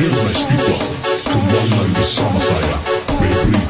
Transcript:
hear one speaker, kumwanga ndisama saya, baby.